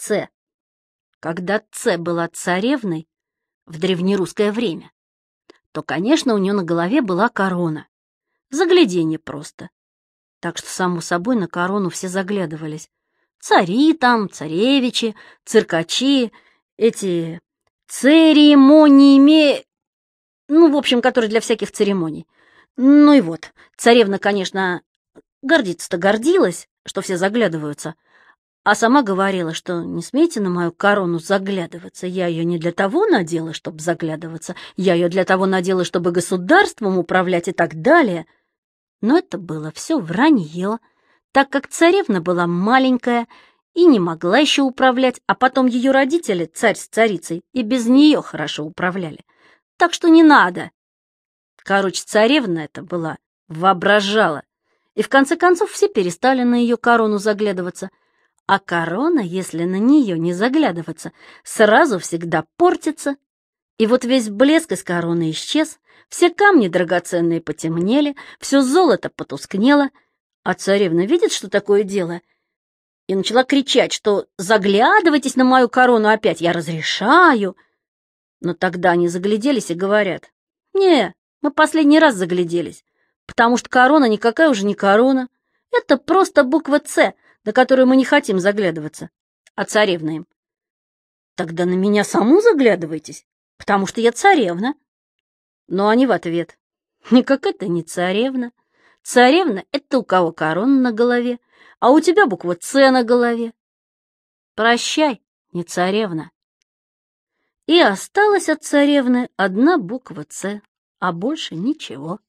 Ц. Когда Ц была царевной в древнерусское время, то, конечно, у нее на голове была корона. Загляденье просто. Так что, само собой, на корону все заглядывались. Цари там, царевичи, циркачи, эти церемониями, ну, в общем, которые для всяких церемоний. Ну и вот, царевна, конечно, гордиться-то гордилась, что все заглядываются, а сама говорила, что не смейте на мою корону заглядываться. Я ее не для того надела, чтобы заглядываться. Я ее для того надела, чтобы государством управлять и так далее. Но это было все вранье, так как царевна была маленькая и не могла еще управлять, а потом ее родители, царь с царицей, и без нее хорошо управляли. Так что не надо. Короче, царевна это была, воображала. И в конце концов все перестали на ее корону заглядываться. А корона, если на нее не заглядываться, сразу всегда портится. И вот весь блеск из короны исчез, все камни драгоценные потемнели, все золото потускнело, а царевна видит, что такое дело, и начала кричать, что «заглядывайтесь на мою корону опять, я разрешаю». Но тогда они загляделись и говорят, «Не, мы последний раз загляделись, потому что корона никакая уже не корона. Это просто буква «Ц», на которую мы не хотим заглядываться. А царевна им. Тогда на меня саму заглядывайтесь, потому что я царевна. Но они в ответ. Никак это не царевна. Царевна — это у кого корона на голове, а у тебя буква «Ц» на голове. Прощай, не царевна. И осталась от царевны одна буква «Ц», а больше ничего.